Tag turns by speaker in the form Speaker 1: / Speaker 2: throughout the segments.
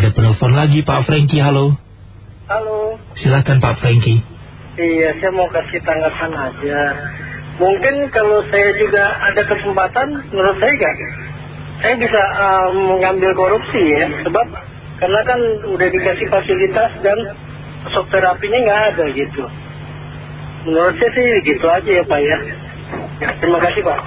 Speaker 1: Ada penelpon lagi Pak Franky, halo.
Speaker 2: Halo.
Speaker 1: Silakan Pak Franky.
Speaker 2: Iya, saya mau kasih tanggapan aja. Mungkin kalau saya juga ada kesempatan, menurut saya gak, saya bisa um, mengambil korupsi ya. Sebab karena kan udah dikasih fasilitas dan sok terapinya nggak ada gitu. Menurut saya sih gitu aja ya Pak ya. ya terima kasih Pak.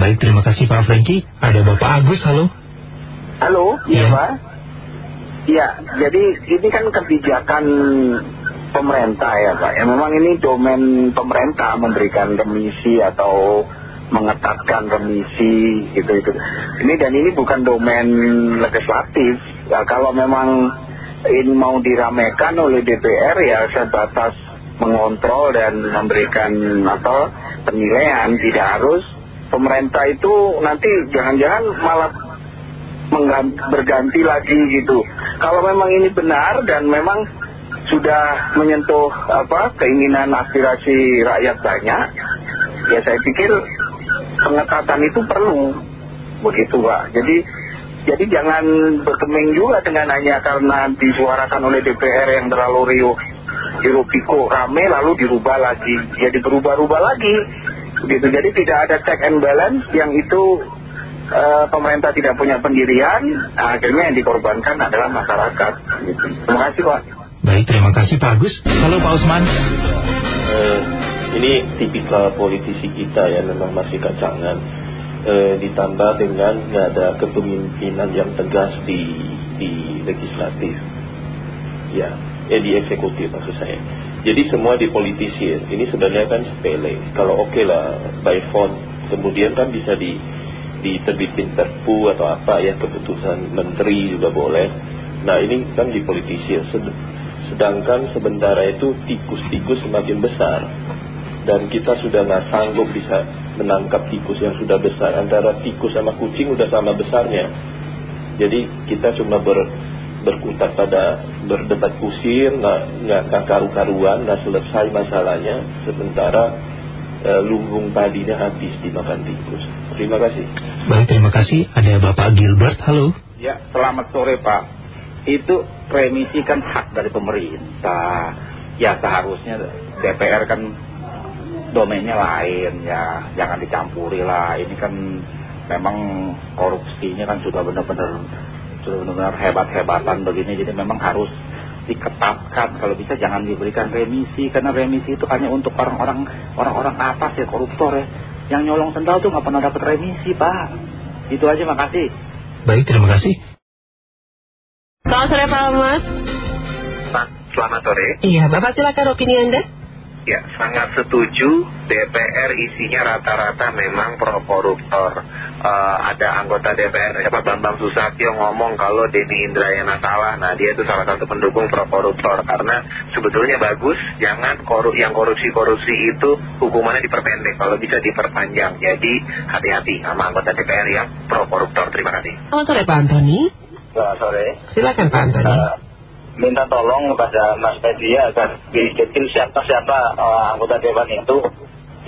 Speaker 1: Baik, terima kasih Pak Franky. Ada Bapak Agus, halo.
Speaker 3: Halo,
Speaker 1: Iya.
Speaker 3: iya Pak. Iya, jadi ini kan kebijakan pemerintah ya Pak. Ya memang ini domain pemerintah memberikan remisi atau mengetatkan remisi gitu itu. Ini dan ini bukan domain legislatif. Ya kalau memang ini mau diramekan oleh DPR ya sebatas mengontrol dan memberikan apa penilaian tidak harus pemerintah itu nanti jangan-jangan malah berganti lagi gitu. Kalau memang ini benar dan memang sudah menyentuh apa keinginan aspirasi rakyat banyak, ya saya pikir pengetatan itu perlu begitu pak. Jadi jadi jangan berkeming juga dengan hanya karena disuarakan oleh DPR yang terlalu riuh pikuk rame lalu dirubah lagi, jadi berubah-ubah lagi. Begitu. Jadi tidak ada check and balance yang itu eh, pemerintah tidak punya pendirian, nah, akhirnya yang dikorbankan adalah masyarakat. Gitu. Terima kasih Pak.
Speaker 1: Baik, terima kasih Pak Agus. Halo Pak Usman.
Speaker 4: Eh, ini tipikal politisi kita ya memang masih kacangan Eh, ditambah dengan nggak ada kepemimpinan yang tegas di di legislatif ya eh di eksekutif maksud saya jadi semua dipolitisir ini sebenarnya kan sepele kalau oke lah by phone kemudian kan bisa di diterbitin perpu atau apa ya keputusan menteri juga boleh. Nah ini kan dipolitisir Sed- sedangkan sementara itu tikus-tikus semakin besar. Dan kita sudah nggak sanggup bisa menangkap tikus yang sudah besar. Antara tikus sama kucing udah sama besarnya. Jadi kita cuma ber, berkutat pada berdebat kusir nggak karu-karuan nggak selesai masalahnya. Sementara lumbung padinya habis dimakan tikus terima kasih
Speaker 1: Baik, terima kasih. Ada Bapak Gilbert, halo.
Speaker 5: Ya, selamat sore Pak. Itu remisi kan hak dari pemerintah. Ya seharusnya DPR kan domainnya lain ya, jangan dicampuri lah. Ini kan memang korupsinya kan sudah benar-benar sudah benar-benar hebat-hebatan begini. Jadi memang harus diketatkan kalau bisa jangan diberikan remisi karena remisi itu hanya untuk orang-orang orang-orang atas ya koruptor ya yang nyolong sendal tuh nggak pernah dapat remisi pak itu aja makasih
Speaker 1: Baik, terima kasih.
Speaker 6: Selamat sore Pak Ahmad.
Speaker 3: Pak, selamat sore.
Speaker 6: Iya, Bapak silakan opini Anda.
Speaker 3: Ya, sangat setuju. DPR isinya rata-rata memang pro koruptor. Eh, ada anggota DPR, siapa Bambang Susatyo ngomong kalau Denny Indrayana salah. Nah, dia itu salah satu pendukung pro koruptor karena sebetulnya bagus. Jangan korup yang korupsi-korupsi itu hukumannya diperpendek, kalau bisa diperpanjang. Jadi hati-hati sama anggota DPR yang pro koruptor. Terima kasih.
Speaker 6: Selamat sore Pak Antoni.
Speaker 3: Selamat sore.
Speaker 6: Silakan Pak Antoni.
Speaker 3: Eh, minta tolong kepada Mas Pedi agar didetil siapa-siapa eh, anggota dewan itu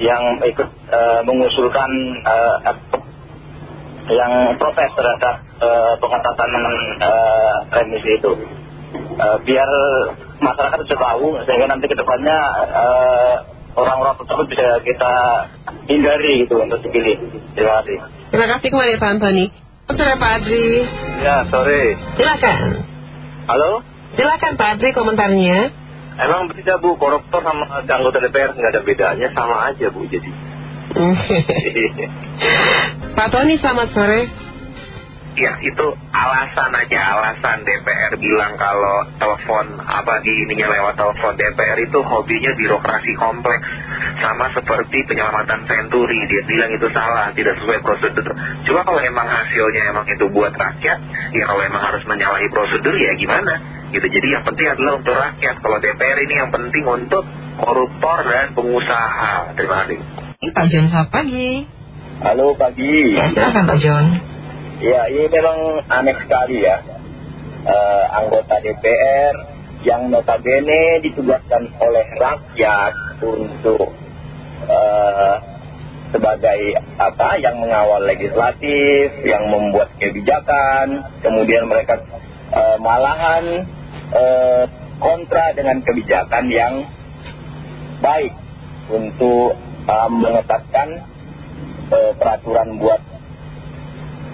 Speaker 3: yang ikut eh, mengusulkan eh, yang protes terhadap pengetatan remisi itu. Biar masyarakat bisa tahu sehingga nanti ke depannya eh, orang-orang tersebut bisa kita hindari gitu untuk dipilih. Terima kasih.
Speaker 6: Terima kasih kembali Pak Antoni. Selamat sore Pak Adri.
Speaker 3: Ya sore.
Speaker 6: Silakan.
Speaker 3: Halo.
Speaker 6: Silakan Pak Adri komentarnya.
Speaker 3: Emang beda Bu, koruptor sama anggota DPR nggak ada bedanya, sama aja Bu jadi.
Speaker 6: Pak Tony selamat sore.
Speaker 3: Ya itu alasan aja, alasan DPR bilang kalau telepon apa di ininya lewat telepon DPR itu hobinya birokrasi kompleks. Sama seperti penyelamatan senturi, dia bilang itu salah, tidak sesuai prosedur. Coba kalau emang hasilnya emang itu buat rakyat, ya kalau emang harus menyalahi prosedur ya gimana? Gitu. Jadi yang penting adalah untuk rakyat. Kalau DPR ini yang penting untuk koruptor dan pengusaha. Terima kasih.
Speaker 6: Pak John selamat pagi.
Speaker 3: Halo pagi.
Speaker 6: Ya silakan Pak John.
Speaker 3: Ya, ini memang aneh sekali ya. Eh, anggota DPR yang notabene ditugaskan oleh rakyat untuk eh, sebagai apa yang mengawal legislatif, yang membuat kebijakan, kemudian mereka
Speaker 7: eh, malahan kontra dengan kebijakan yang baik untuk menetapkan eh, peraturan buat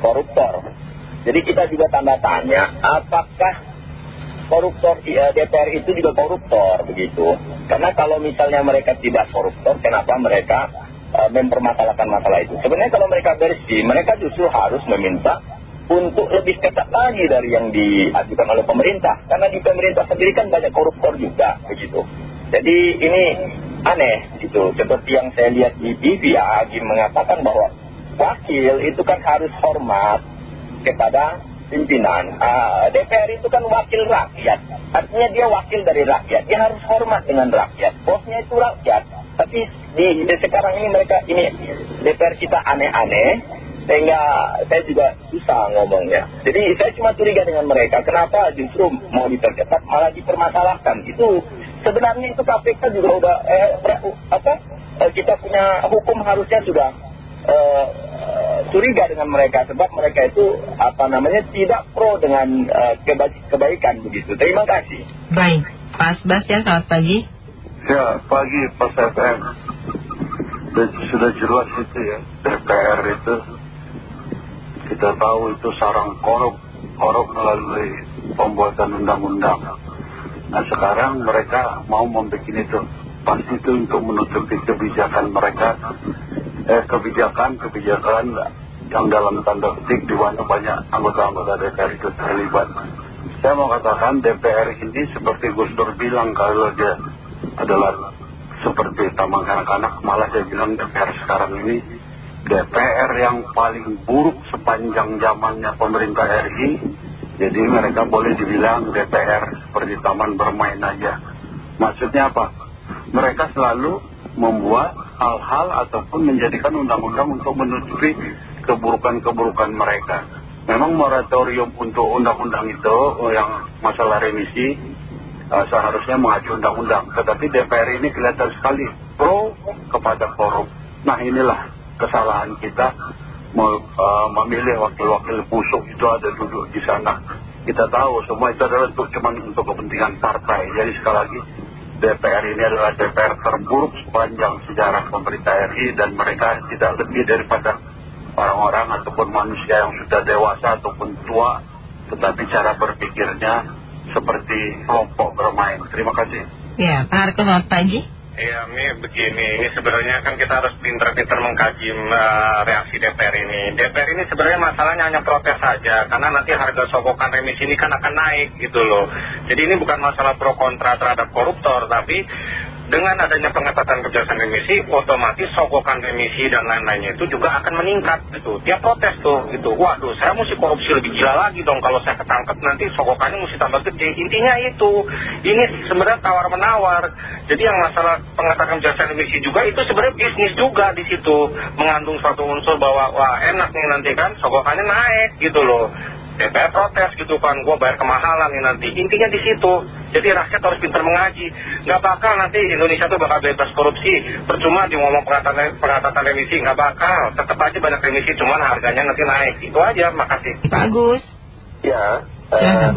Speaker 7: koruptor. Jadi kita juga tanda tanya, apakah koruptor eh, DPR itu juga koruptor begitu? Karena kalau misalnya mereka tidak koruptor, kenapa mereka eh, mempermasalahkan masalah itu? Sebenarnya kalau mereka bersih, mereka justru harus meminta untuk lebih ketat lagi dari yang diajukan oleh pemerintah. Karena di pemerintah sendiri kan banyak koruptor juga begitu. Jadi ini aneh gitu. Seperti yang saya lihat di TV, Agi mengatakan bahwa wakil itu kan harus hormat kepada pimpinan. Ah, DPR itu kan wakil rakyat. Artinya dia wakil dari rakyat. Dia harus hormat dengan rakyat. Bosnya itu rakyat. Tapi di, di sekarang ini mereka ini DPR kita aneh-aneh sehingga saya juga susah ngomongnya. Jadi saya cuma curiga dengan mereka. Kenapa justru mau diperketat malah dipermasalahkan? Itu sebenarnya itu KPK juga udah eh, apa? Eh, kita punya hukum harusnya sudah eh, curiga dengan mereka sebab mereka itu apa namanya tidak pro dengan eh, keba kebaikan begitu. Terima kasih.
Speaker 6: Baik, Pak Sebastian selamat pagi.
Speaker 8: Ya, pagi Pak FM. Sudah jelas itu ya, DPR itu kita tahu itu sarang korup, korup melalui pembuatan undang-undang. Nah sekarang mereka mau membuat itu, pasti itu untuk menutupi kebijakan mereka, eh kebijakan-kebijakan yang dalam tanda petik di mana banyak anggota-anggota DPR itu terlibat. Saya mau katakan DPR ini seperti Gus Dur bilang kalau dia adalah seperti taman kanak-kanak, malah dia bilang DPR sekarang ini DPR yang paling buruk sepanjang zamannya pemerintah RI. Jadi mereka boleh dibilang DPR seperti taman bermain aja. Maksudnya apa? Mereka selalu membuat hal-hal ataupun menjadikan undang-undang untuk menutupi keburukan-keburukan mereka. Memang moratorium untuk undang-undang itu yang masalah remisi uh, seharusnya mengacu undang-undang. Tetapi DPR ini kelihatan sekali pro kepada korup. Nah inilah kesalahan kita memilih wakil-wakil busuk itu ada duduk di sana. Kita tahu semua itu adalah untuk cuma untuk kepentingan partai. Jadi sekali lagi DPR ini adalah DPR terburuk sepanjang sejarah pemerintah RI dan mereka tidak lebih daripada orang-orang ataupun manusia yang sudah dewasa ataupun tua tetapi cara berpikirnya seperti kelompok bermain. Terima kasih.
Speaker 6: Ya, Pak Harko selamat pagi.
Speaker 9: Iya, ini begini. Ini sebenarnya kan kita harus pinter-pinter mengkaji uh, reaksi DPR ini. DPR ini sebenarnya masalahnya hanya protes saja, karena nanti harga sogokan remisi ini kan akan naik gitu loh. Jadi ini bukan masalah pro kontra terhadap koruptor, tapi dengan adanya pengetatan kebijakan remisi, otomatis sogokan remisi dan lain-lainnya itu juga akan meningkat gitu. Dia protes tuh gitu. Waduh, saya mesti korupsi lebih gila lagi dong kalau saya ketangkep nanti sogokannya mesti tambah gede. Intinya itu. Ini sebenarnya tawar-menawar. Jadi yang masalah pengetatan kebijakan remisi juga itu sebenarnya bisnis juga di situ. Mengandung suatu unsur bahwa wah enak nih nanti kan sogokannya naik gitu loh. DPR protes gitu kan, gue bayar kemahalan nih nanti. Intinya di situ. Jadi rakyat harus pintar mengaji. Nggak bakal nanti Indonesia tuh bakal bebas korupsi. Percuma di ngomong pengatatan, pengatatan remisi. Nggak bakal. Tetap aja banyak remisi, cuman harganya nanti naik. Itu aja, makasih.
Speaker 6: Pak Agus.
Speaker 10: Ya, eh,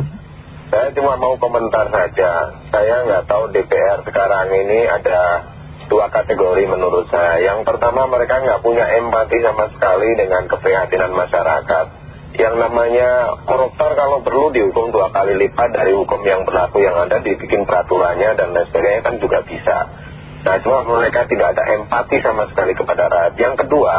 Speaker 10: saya cuma mau komentar saja. Saya nggak tahu DPR sekarang ini ada dua kategori menurut saya. Yang pertama mereka nggak punya empati sama sekali dengan keprihatinan masyarakat yang namanya koruptor kalau perlu dihukum dua kali lipat dari hukum yang berlaku yang ada dibikin peraturannya dan lain sebagainya kan juga bisa. Nah cuma mereka tidak ada empati sama sekali kepada rakyat. Yang kedua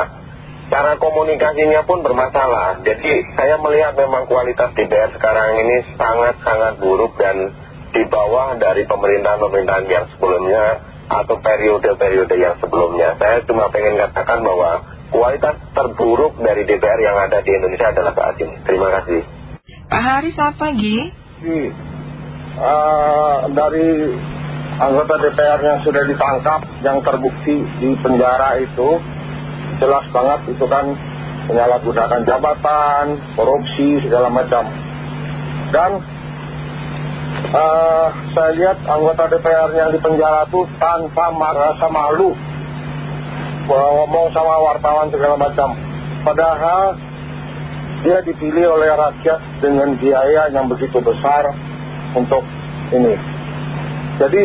Speaker 10: cara komunikasinya pun bermasalah. Jadi saya melihat memang kualitas DPR sekarang ini sangat-sangat buruk dan di bawah dari pemerintahan-pemerintahan yang sebelumnya atau periode-periode yang sebelumnya. Saya cuma pengen katakan bahwa kualitas terburuk dari DPR yang ada di Indonesia adalah saat ini. Terima kasih.
Speaker 6: Pak Hari, selamat pagi.
Speaker 11: Uh, dari anggota DPR yang sudah ditangkap, yang terbukti di penjara itu, jelas banget itu kan menyalahgunakan jabatan, korupsi, segala macam. Dan uh, saya lihat anggota DPR yang di penjara itu tanpa merasa malu ngomong sama wartawan segala macam. Padahal dia dipilih oleh rakyat dengan biaya yang begitu besar untuk ini. Jadi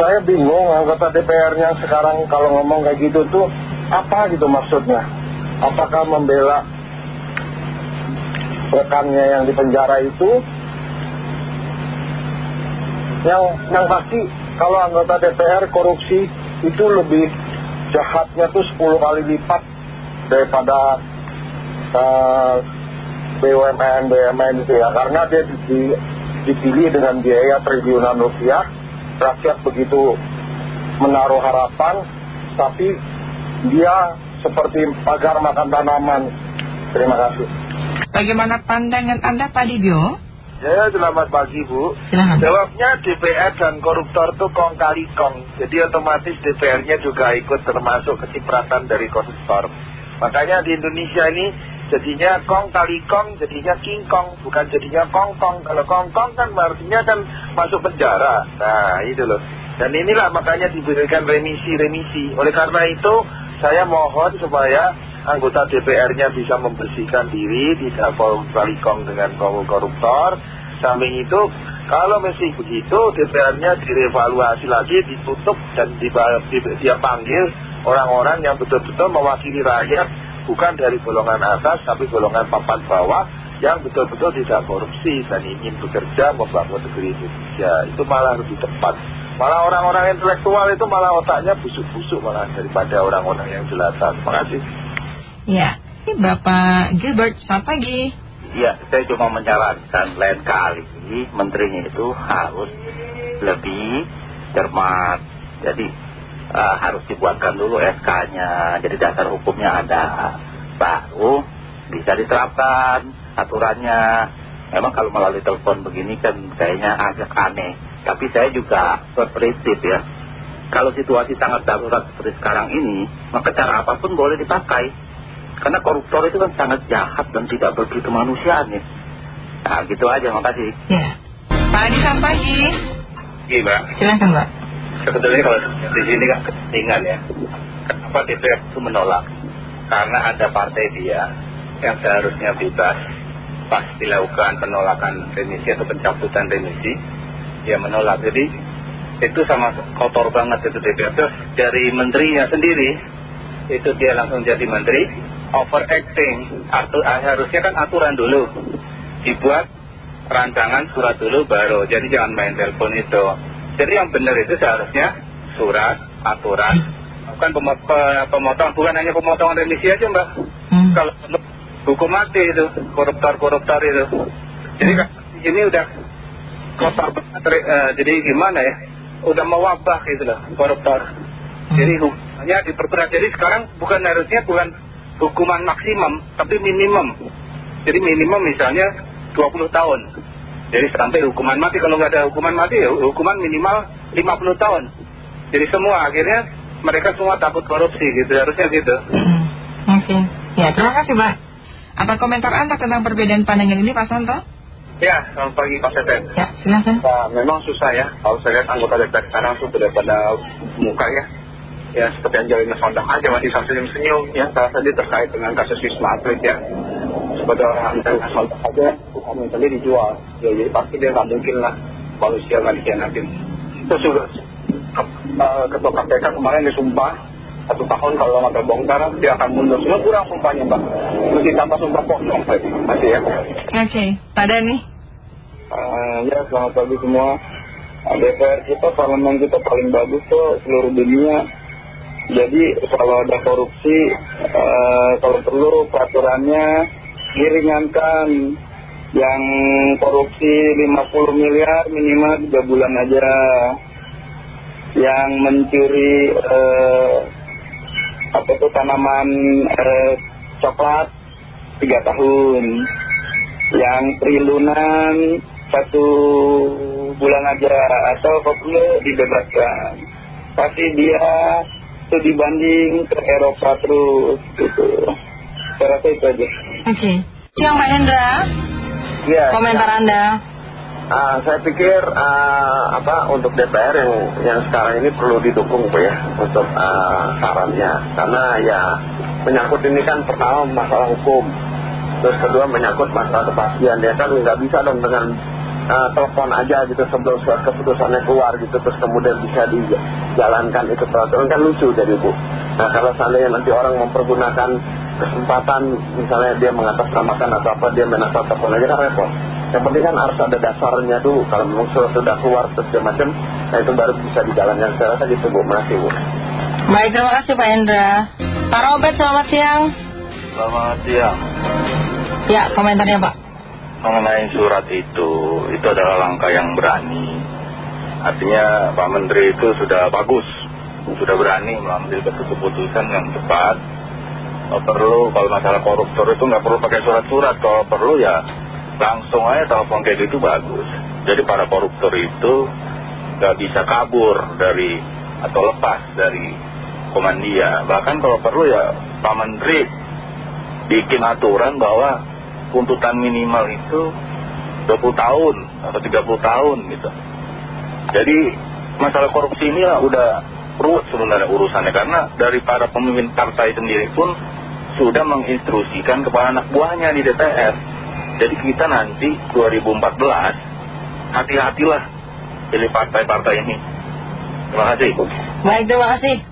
Speaker 11: saya bingung anggota DPR-nya sekarang kalau ngomong kayak gitu tuh apa gitu maksudnya? Apakah membela rekannya yang di penjara itu? Yang, yang pasti kalau anggota DPR korupsi itu lebih jahatnya tuh 10 kali lipat daripada uh, BUMN, BUMN itu ya. Karena dia di, dipilih dengan biaya triliunan rupiah rakyat begitu menaruh harapan tapi dia seperti pagar makan tanaman. Terima kasih.
Speaker 9: Bagaimana pandangan Anda Pak Dibio?
Speaker 12: Ya, selamat pagi Bu. Jawabnya DPR dan koruptor itu kong kali kong. Jadi otomatis DPR-nya juga ikut termasuk kecipratan dari koruptor. Makanya di Indonesia ini jadinya kong kali kong, jadinya king kong, bukan jadinya kong kong. Kalau kong kong kan artinya kan masuk penjara. Nah, itu loh. Dan inilah makanya diberikan remisi-remisi. Oleh karena itu, saya mohon supaya anggota DPR-nya bisa membersihkan diri, tidak kali kong dengan koruptor. Samping itu, kalau masih begitu, DPR-nya direvaluasi lagi, ditutup dan dia panggil orang-orang yang betul-betul mewakili rakyat bukan dari golongan atas tapi golongan papan bawah yang betul-betul tidak korupsi dan ingin bekerja membangun negeri Indonesia. Itu malah lebih tepat. Malah orang-orang intelektual itu malah otaknya busuk-busuk malah daripada orang-orang yang jelata. Terima kasih
Speaker 9: ya Bapak Gilbert selamat pagi
Speaker 5: ya saya cuma menyarankan lain kali menterinya itu harus lebih cermat jadi uh, harus dibuatkan dulu SK-nya. Jadi dasar hukumnya ada. Baru bisa diterapkan aturannya. Memang kalau melalui telepon begini kan kayaknya agak aneh. Tapi saya juga berprinsip ya. Kalau situasi sangat darurat seperti sekarang ini, maka cara apa pun boleh dipakai. Karena koruptor itu kan sangat jahat dan tidak begitu manusiaan ya. Nah gitu aja, makasih.
Speaker 9: Ya. Pak Adi, selamat pagi.
Speaker 13: Iya, Mbak.
Speaker 9: Silahkan, Mbak
Speaker 13: sebetulnya kalau di sini kan kepentingan ya. Kenapa DPR itu menolak? Karena ada partai dia yang seharusnya bebas pas dilakukan penolakan remisi atau pencabutan remisi, dia menolak. Jadi itu sama kotor banget itu DPR. Terus dari menterinya sendiri, itu dia langsung jadi menteri, overacting. Atu, harusnya kan aturan dulu, dibuat rancangan surat dulu baru. Jadi jangan main telepon itu. Jadi yang benar itu seharusnya surat, aturan, bukan pemotongan, bukan hanya pemotongan remisi aja mbak.
Speaker 9: Hmm.
Speaker 13: Kalau hukum mati itu, koruptor-koruptor itu. Jadi hmm. ini udah kotor banget, uh, jadi gimana ya, udah mewabah gitu loh, koruptor. Hmm. Jadi hukumnya diperberat. Jadi sekarang bukan harusnya bukan hukuman maksimum, tapi minimum. Jadi minimum misalnya 20 tahun. Jadi sampai hukuman mati, kalau nggak ada hukuman mati ya hukuman minimal 50 tahun. Jadi semua akhirnya mereka semua takut korupsi gitu, harusnya gitu.
Speaker 9: Hmm. Oke, ya terima kasih Pak. Apa komentar Anda tentang perbedaan pandangan ini Pak Santo?
Speaker 13: Ya, selamat pagi Pak Seten.
Speaker 9: Ya, silakan.
Speaker 13: Nah, memang susah ya, kalau saya lihat anggota DPR sekarang tuh sudah pada muka ya. Ya, seperti yang Angelina Sondang aja masih senyum-senyum ya, salah satu terkait dengan kasus Wisma Atlet ya. Kepada orang internasional saja bukan tadi dijual. Ya jadi pasti dia nggak mungkin lah manusia nggak dikhianatin. Itu juga ketua KPK kemarin disumpah satu tahun kalau nggak terbongkar dia akan mundur. Semua kurang sumpahnya mbak. Mesti tambah sumpah kosong masih ya.
Speaker 9: Oke Pak Dani.
Speaker 12: Uh, ya selamat pagi semua. DPR kita parlemen kita paling bagus tuh seluruh dunia jadi kalau ada korupsi uh, kalau perlu peraturannya diringankan. Yang korupsi 50 miliar minimal 3 bulan aja. Yang mencuri eh, apa itu tanaman eh, coklat 3 tahun. Yang trilunan satu bulan aja. Atau perlu dibebaskan. Pasti dia itu dibanding ke Eropa terus gitu saya rasa itu aja
Speaker 9: Oke. Siang Pak Hendra.
Speaker 12: Ya.
Speaker 9: Komentar Anda.
Speaker 12: Uh, saya pikir uh, apa untuk DPR yang yang sekarang ini perlu didukung Bu ya untuk uh, sarannya karena ya menyangkut ini kan pertama masalah hukum
Speaker 14: terus kedua menyangkut masalah kepastian ya kan nggak bisa dong dengan uh, telepon aja gitu sebelum surat keputusannya keluar gitu terus kemudian bisa dijalankan itu peraturan kan lucu jadi Bu nah kalau seandainya nanti orang mempergunakan kesempatan misalnya dia mengatasnamakan atau apa dia menasal telepon aja kan repot yang penting kan harus ada dasarnya dulu kalau memang surat sudah keluar terus macam nah itu baru bisa dijalankan saya rasa gitu Bu makasih Bu
Speaker 15: Baik, terima kasih Pak Hendra. Pak Robert, selamat siang.
Speaker 13: Selamat siang.
Speaker 15: Ya, komentarnya Pak.
Speaker 13: Mengenai surat itu, itu adalah langkah yang berani. Artinya Pak Menteri itu sudah bagus, sudah berani mengambil keputusan yang cepat. Perlu, kalau masalah koruptor itu nggak perlu pakai surat-surat. Kalau perlu ya langsung aja telepon kayak gitu bagus. Jadi para koruptor itu nggak bisa kabur dari atau lepas dari komandia. Bahkan kalau perlu ya Pak Menteri bikin aturan bahwa tuntutan minimal itu 20 tahun atau 30 tahun gitu. Jadi masalah korupsi ini lah udah ruwet sebenarnya urusannya karena dari para pemimpin partai sendiri pun sudah menginstruksikan kepada anak buahnya di DPR. Jadi kita nanti 2014 hati-hatilah pilih partai-partai ini. Terima kasih.
Speaker 15: Baik, terima kasih.